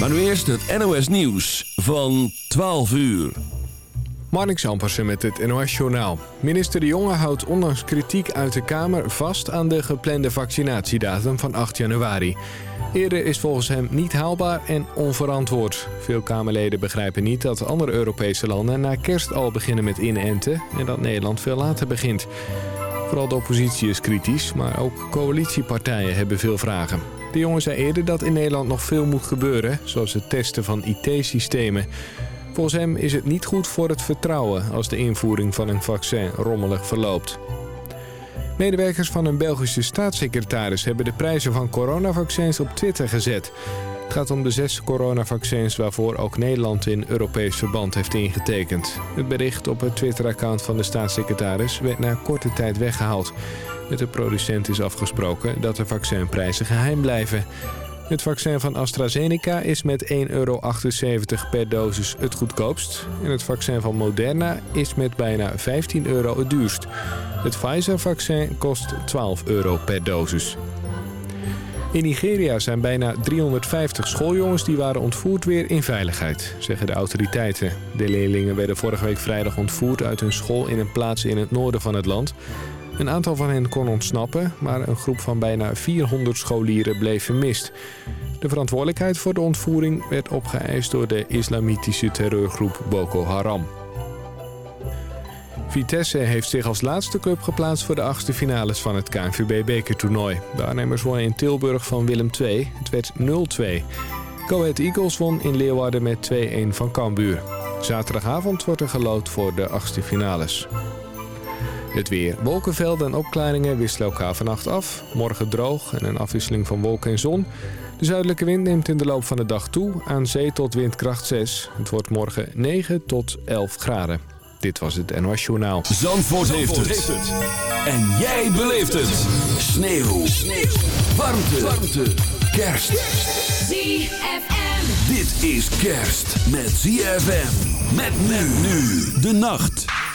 Maar nu eerst het NOS Nieuws van 12 uur. Marnix Ampersen met het NOS Journaal. Minister De Jonge houdt ondanks kritiek uit de Kamer vast aan de geplande vaccinatiedatum van 8 januari. Eerder is volgens hem niet haalbaar en onverantwoord. Veel Kamerleden begrijpen niet dat andere Europese landen na kerst al beginnen met inenten... en dat Nederland veel later begint. Vooral de oppositie is kritisch, maar ook coalitiepartijen hebben veel vragen. De jongen zei eerder dat in Nederland nog veel moet gebeuren, zoals het testen van IT-systemen. Volgens hem is het niet goed voor het vertrouwen als de invoering van een vaccin rommelig verloopt. Medewerkers van een Belgische staatssecretaris hebben de prijzen van coronavaccins op Twitter gezet. Het gaat om de zes coronavaccins waarvoor ook Nederland in Europees verband heeft ingetekend. Het bericht op het Twitter-account van de staatssecretaris werd na korte tijd weggehaald. Met de producent is afgesproken dat de vaccinprijzen geheim blijven. Het vaccin van AstraZeneca is met 1,78 euro per dosis het goedkoopst. En het vaccin van Moderna is met bijna 15 euro het duurst. Het Pfizer-vaccin kost 12 euro per dosis. In Nigeria zijn bijna 350 schooljongens die waren ontvoerd weer in veiligheid, zeggen de autoriteiten. De leerlingen werden vorige week vrijdag ontvoerd uit hun school in een plaats in het noorden van het land. Een aantal van hen kon ontsnappen, maar een groep van bijna 400 scholieren bleef vermist. De verantwoordelijkheid voor de ontvoering werd opgeëist door de islamitische terreurgroep Boko Haram. Vitesse heeft zich als laatste club geplaatst voor de achtste finales van het KNVB-bekertoernooi. De aannemers wonnen in Tilburg van Willem II. Het werd 0-2. Go Ahead Eagles won in Leeuwarden met 2-1 van Cambuur. Zaterdagavond wordt er gelood voor de achtste finales. Het weer. Wolkenvelden en opklaringen wisselen elkaar vannacht af. Morgen droog en een afwisseling van wolken en zon. De zuidelijke wind neemt in de loop van de dag toe. Aan zee tot windkracht 6. Het wordt morgen 9 tot 11 graden. Dit was het NOS Journaal. Zandvoort, heeft, het. En jij beleeft het. Sneeuw. Sneeuw. Warmte. Warmte. Kerst. ZFM. Dit is kerst met ZFM. Met men nu. De nacht.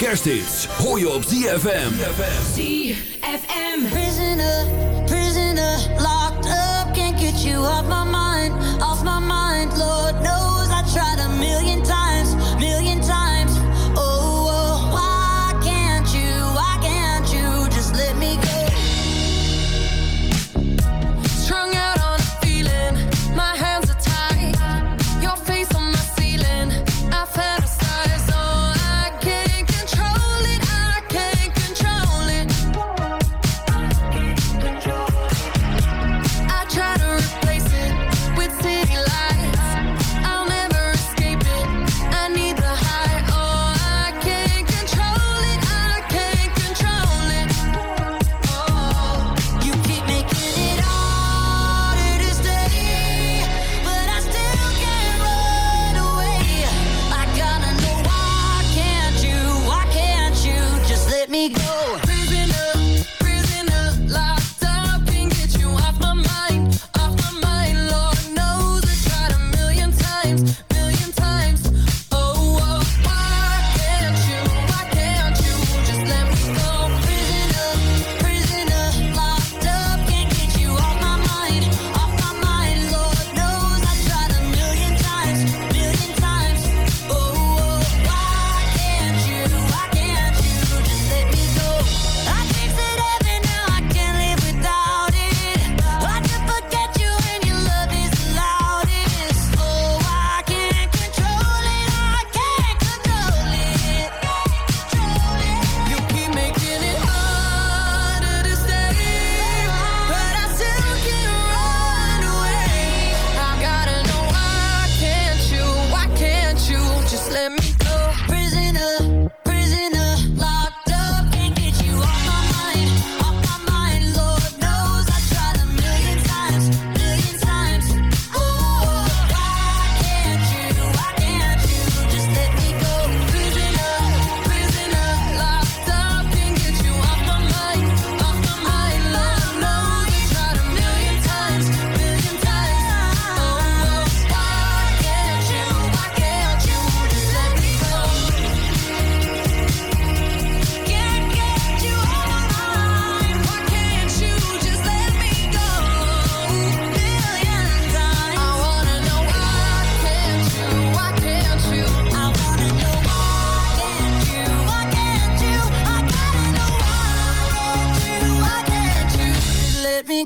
Kersthits hoor je op ZFM. ZFM.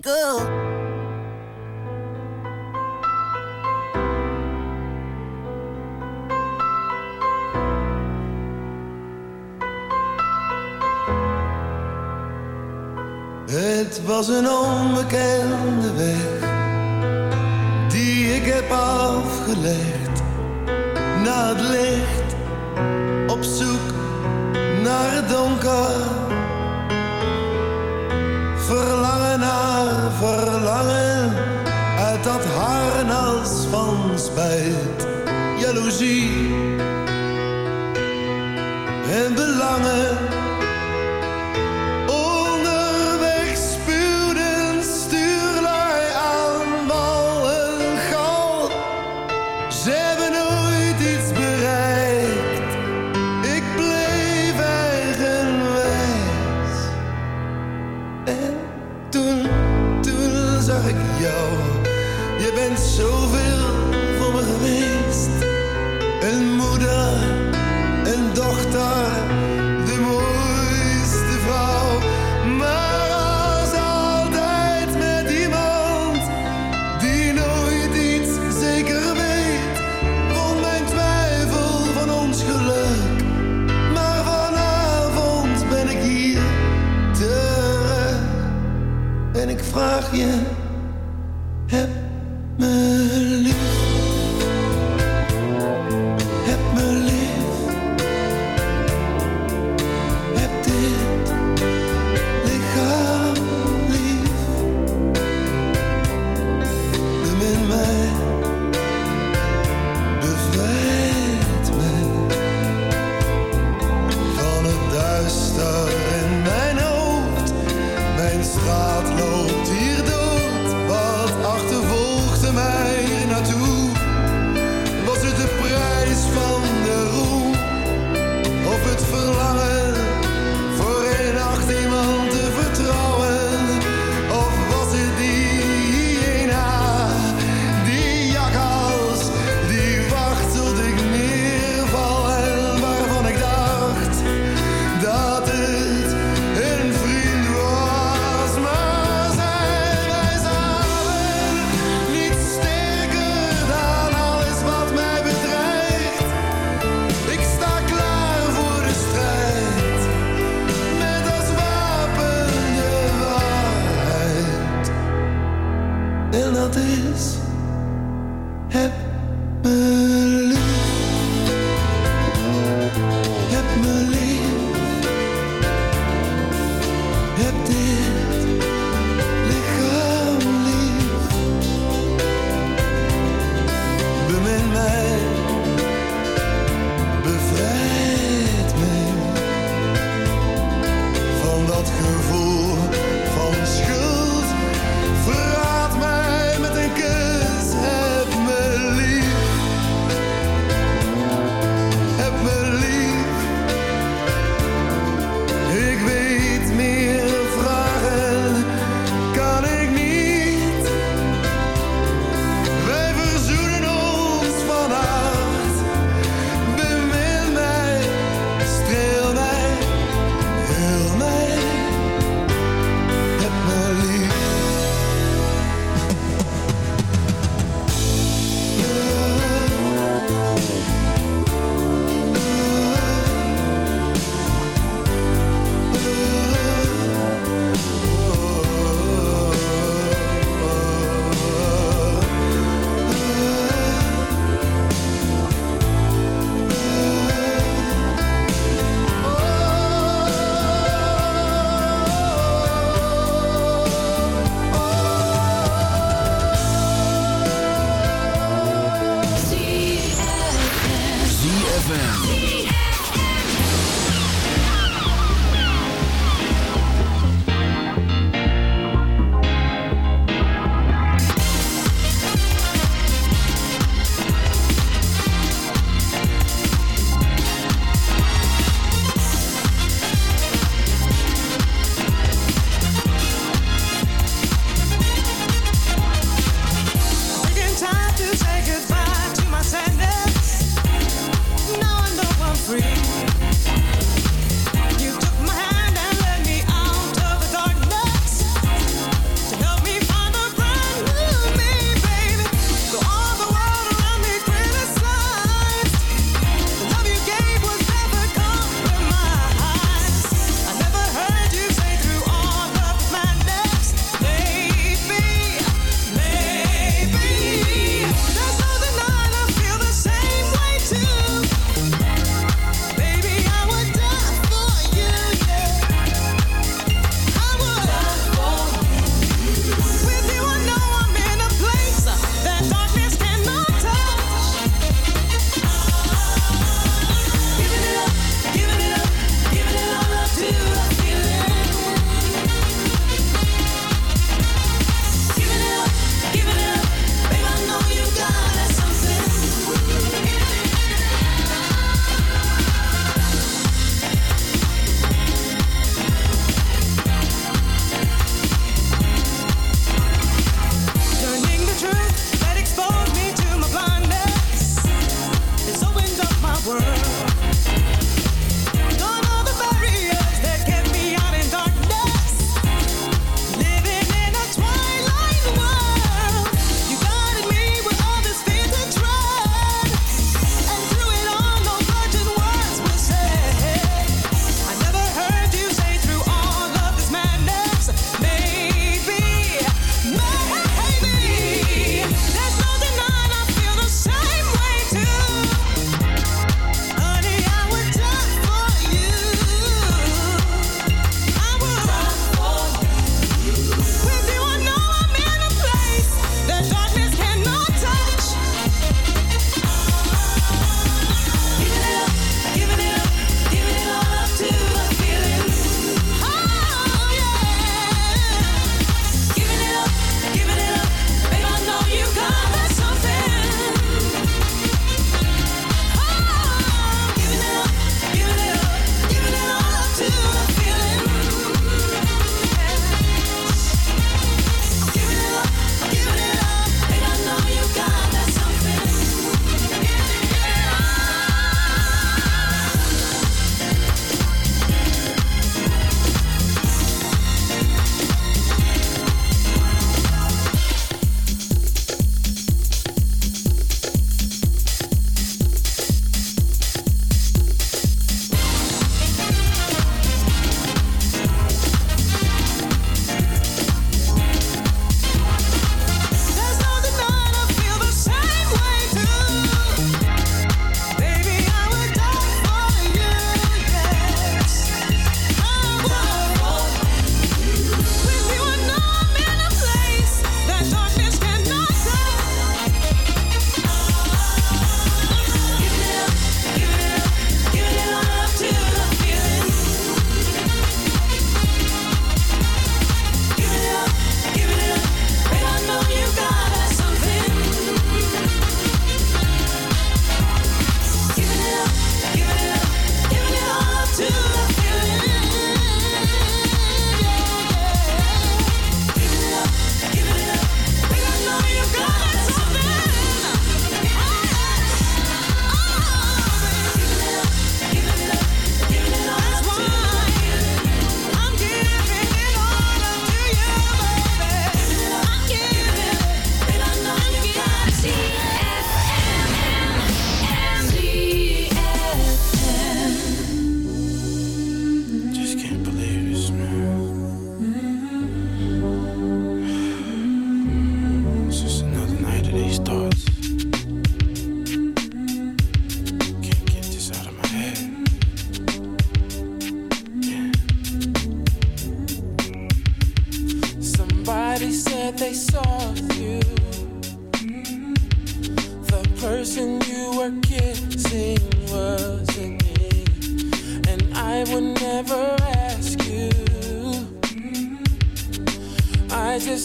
Het was een onbekende weg die ik heb afgelegd. Na het licht op zoek naar het donker spijt, jaloezie en belangen.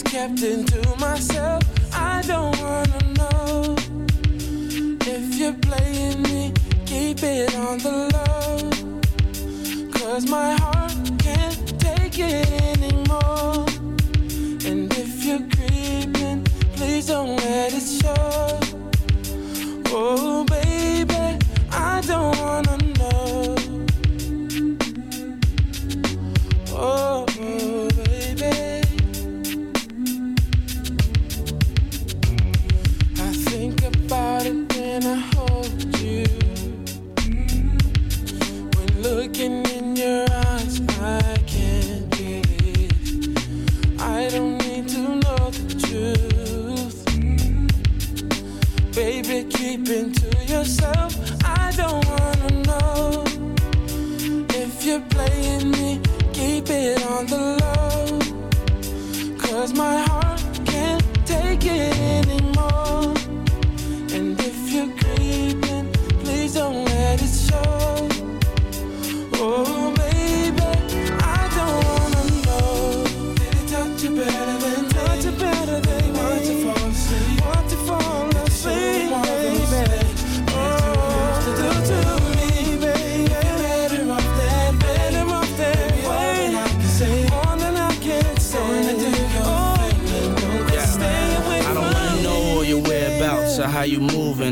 Kept it to myself. I don't wanna know if you're playing me. Keep it on the low. Cause my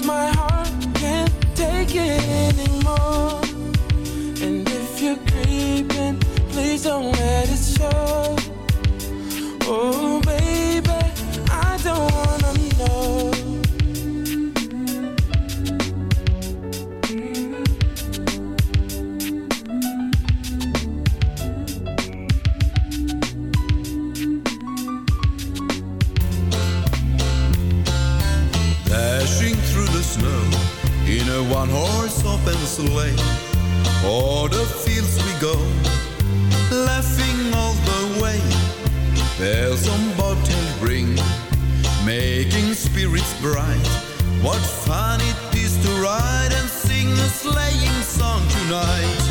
Cause my heart can't take it anymore. And if you're creeping, please don't let it show. Oh, sleigh. O'er the fields we go, laughing all the way. Bells on bobtail ring, making spirits bright. What fun it is to ride and sing a sleighing song tonight.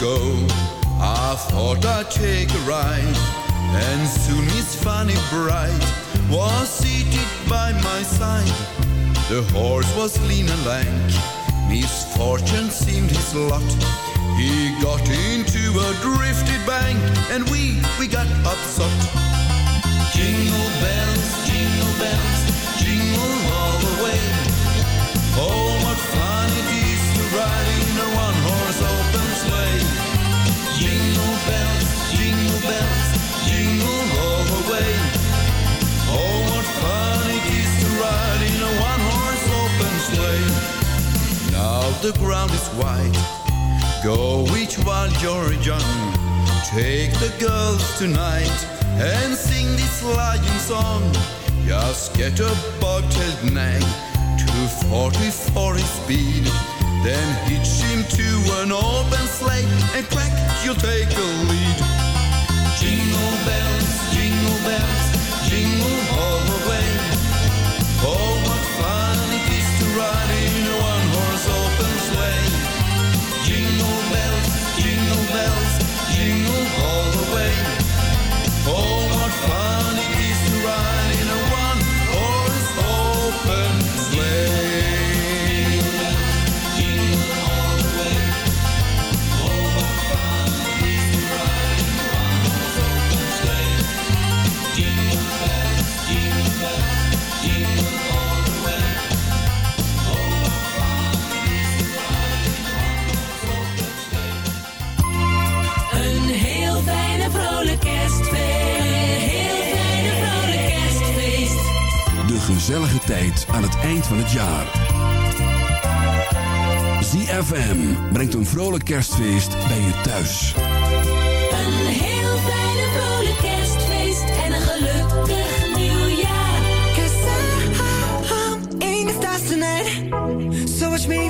Ago, I thought I'd take a ride, and soon Miss Fanny Bright was seated by my side. The horse was lean and lank, misfortune seemed his lot. He got into a drifted bank, and we, we got upset. Jingle bells, jingle bells, jingle all the way. Oh, what fun it is to ride the ground is white. Go each while you're young. Take the girls tonight and sing this lion song. Just get a bobtailed nag to 44 his speed. Then hitch him to an open sleigh and crack, you'll take a lead. Jingle bells, jingle bells. van het jaar. ZFM brengt een vrolijk kerstfeest bij je thuis. Een heel fijne vrolijk kerstfeest en een gelukkig nieuwjaar. Cause in de stars tonight. So watch me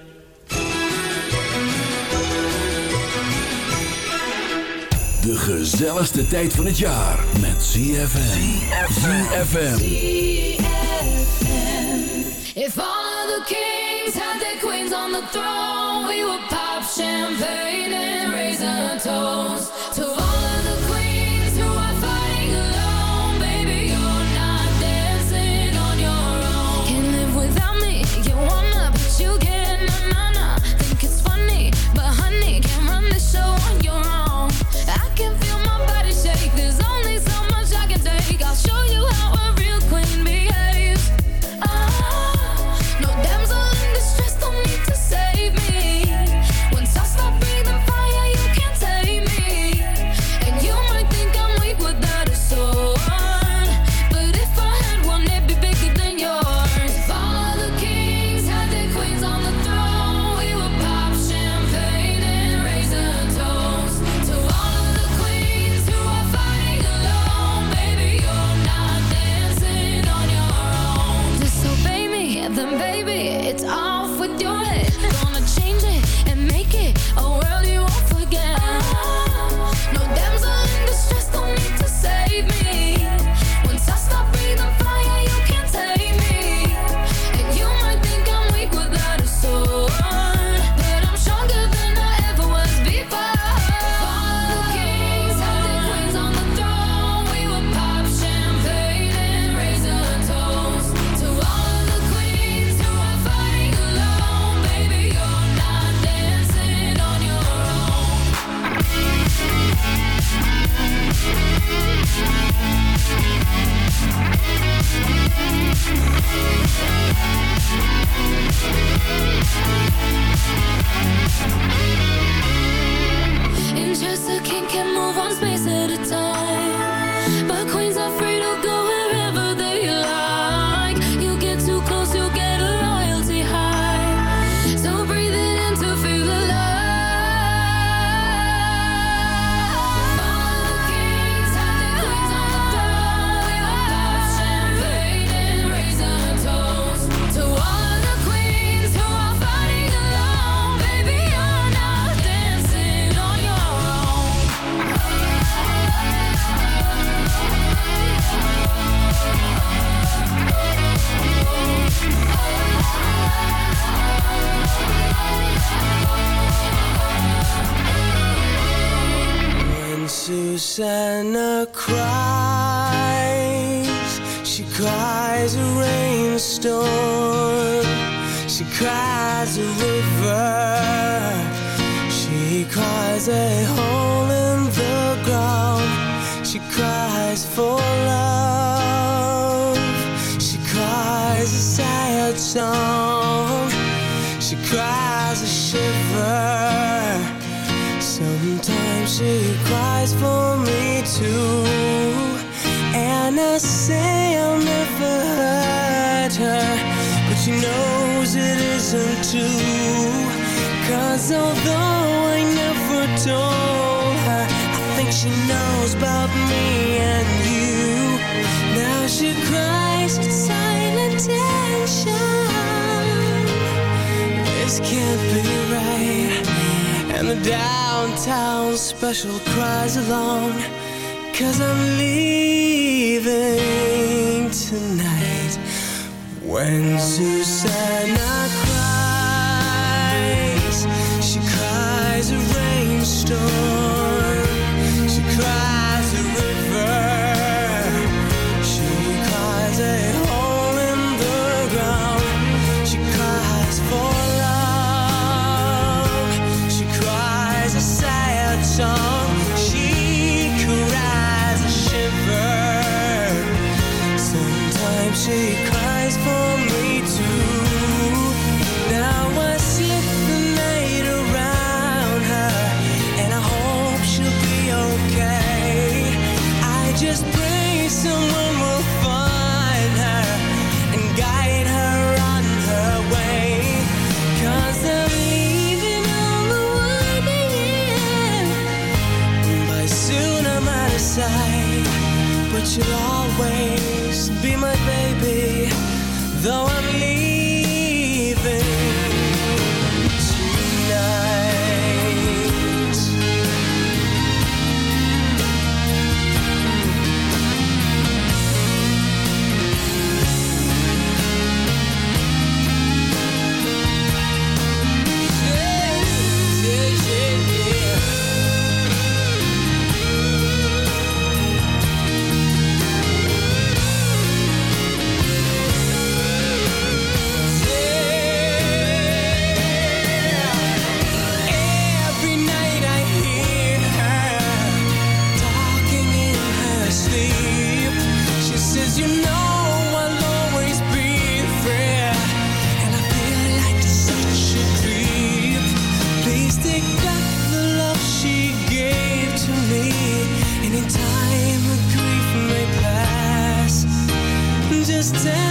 De gezelligste tijd van het jaar met ZFM. ZFM. If all of the kings had their queens on the throne, we would pop champagne and raise a toast to all She but you'll just